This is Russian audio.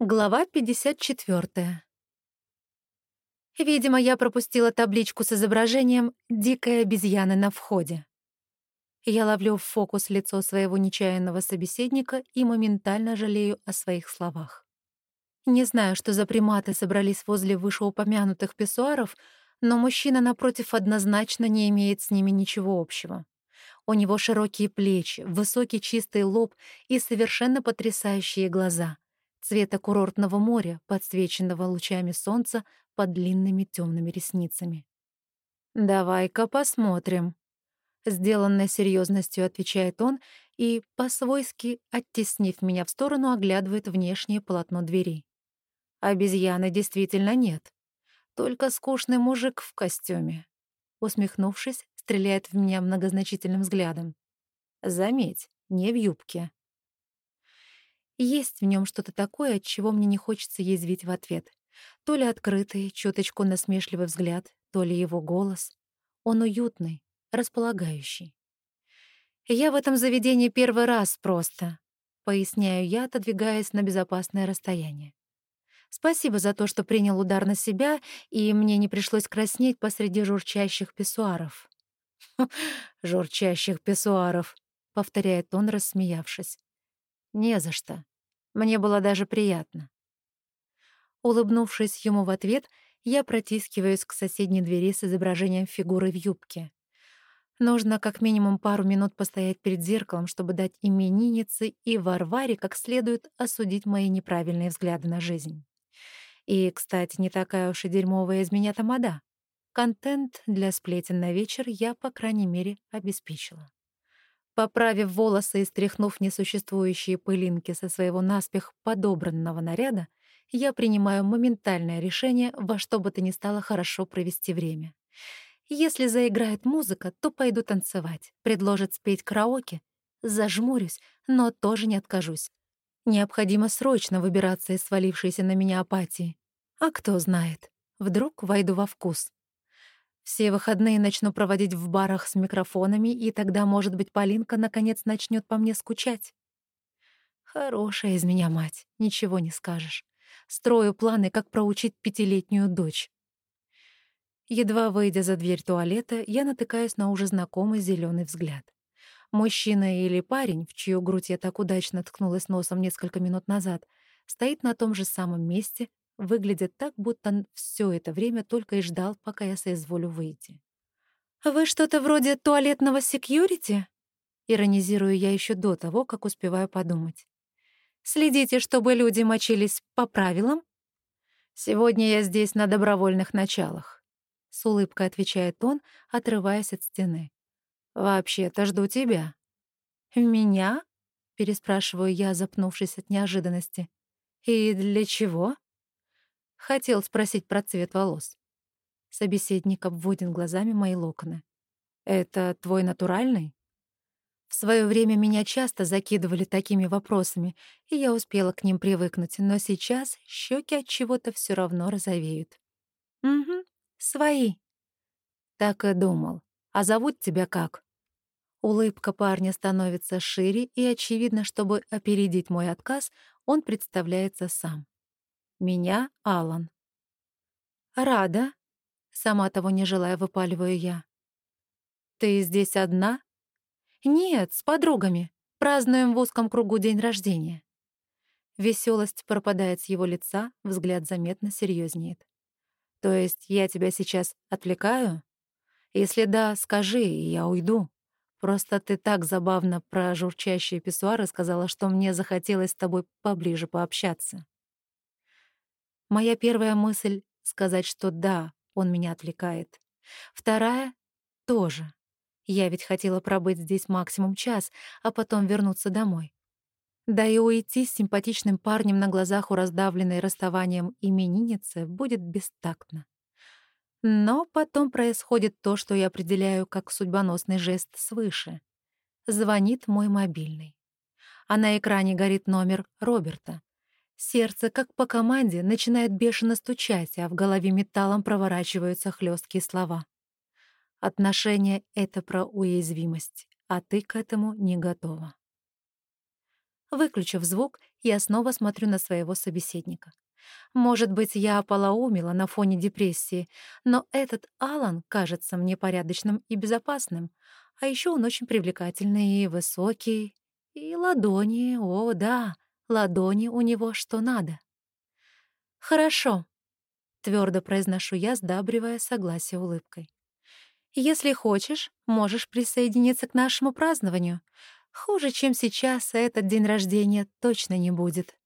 Глава 54. Видимо, я пропустила табличку с изображением «Дикая обезьяна на входе». Я ловлю в фокус лицо своего нечаянного собеседника и моментально жалею о своих словах. Не знаю, что за приматы собрались возле вышеупомянутых писсуаров, но мужчина напротив однозначно не имеет с ними ничего общего. У него широкие плечи, высокий чистый лоб и совершенно потрясающие глаза — цвета курортного моря, подсвеченного лучами солнца под длинными темными ресницами. «Давай-ка посмотрим», — сделанной серьезностью отвечает он и, по-свойски, оттеснив меня в сторону, оглядывает внешнее полотно двери. Обезьяны действительно нет. Только скучный мужик в костюме. Усмехнувшись, стреляет в меня многозначительным взглядом. Заметь, не в юбке. Есть в нем что-то такое, от чего мне не хочется язвить в ответ. То ли открытый, чуточку насмешливый взгляд, то ли его голос. Он уютный, располагающий. «Я в этом заведении первый раз просто», — поясняю я, отодвигаясь на безопасное расстояние. «Спасибо за то, что принял удар на себя, и мне не пришлось краснеть посреди журчащих писсуаров». «Журчащих писсуаров», — повторяет он, рассмеявшись. «Не за что. Мне было даже приятно». Улыбнувшись ему в ответ, я протискиваюсь к соседней двери с изображением фигуры в юбке. Нужно как минимум пару минут постоять перед зеркалом, чтобы дать имениннице и Варваре как следует осудить мои неправильные взгляды на жизнь. И, кстати, не такая уж и дерьмовая из меня тамада. Контент для сплетен на вечер я, по крайней мере, обеспечила. Поправив волосы и стряхнув несуществующие пылинки со своего наспех подобранного наряда, я принимаю моментальное решение во что бы то ни стало хорошо провести время. Если заиграет музыка, то пойду танцевать, предложат спеть караоке. Зажмурюсь, но тоже не откажусь. Необходимо срочно выбираться из свалившейся на меня апатии. А кто знает, вдруг войду во вкус. Все выходные начну проводить в барах с микрофонами, и тогда, может быть, Полинка наконец начнет по мне скучать. Хорошая из меня мать, ничего не скажешь. Строю планы, как проучить пятилетнюю дочь. Едва выйдя за дверь туалета, я натыкаюсь на уже знакомый зеленый взгляд. Мужчина или парень, в чью грудь я так удачно ткнулась носом несколько минут назад, стоит на том же самом месте, выглядит так, будто все это время только и ждал, пока я соизволю выйти. «Вы что-то вроде туалетного секьюрити?» Иронизирую я еще до того, как успеваю подумать. «Следите, чтобы люди мочились по правилам?» «Сегодня я здесь на добровольных началах», — с улыбкой отвечает он, отрываясь от стены. «Вообще-то жду тебя». «Меня?» — переспрашиваю я, запнувшись от неожиданности. «И для чего?» Хотел спросить про цвет волос. Собеседник обводит глазами мои локоны. «Это твой натуральный?» В свое время меня часто закидывали такими вопросами, и я успела к ним привыкнуть, но сейчас щеки от чего-то все равно розовеют. «Угу, свои». Так и думал. А зовут тебя как? Улыбка парня становится шире, и очевидно, чтобы опередить мой отказ, он представляется сам. Меня Алан. Рада, сама того не желая, выпаливаю я. Ты здесь одна? Нет, с подругами. Празднуем в узком кругу день рождения. Веселость пропадает с его лица, взгляд заметно серьезнеет. То есть я тебя сейчас отвлекаю? Если да, скажи, и я уйду. Просто ты так забавно про журчащие писсуары сказала, что мне захотелось с тобой поближе пообщаться. Моя первая мысль — сказать, что да, он меня отвлекает. Вторая — тоже. Я ведь хотела пробыть здесь максимум час, а потом вернуться домой. Да и уйти с симпатичным парнем на глазах у раздавленной расставанием именинницы будет бестактно. Но потом происходит то, что я определяю как судьбоносный жест свыше. Звонит мой мобильный. А на экране горит номер Роберта. Сердце, как по команде, начинает бешено стучать, а в голове металлом проворачиваются хлесткие слова. Отношения — это про уязвимость, а ты к этому не готова. Выключив звук, Я снова смотрю на своего собеседника. Может быть, я ополоумила на фоне депрессии, но этот Алан кажется мне порядочным и безопасным. А еще он очень привлекательный и высокий. И ладони, о, да, ладони у него что надо. «Хорошо», — твердо произношу я, сдабривая согласие улыбкой. «Если хочешь, можешь присоединиться к нашему празднованию. Хуже, чем сейчас, этот день рождения точно не будет».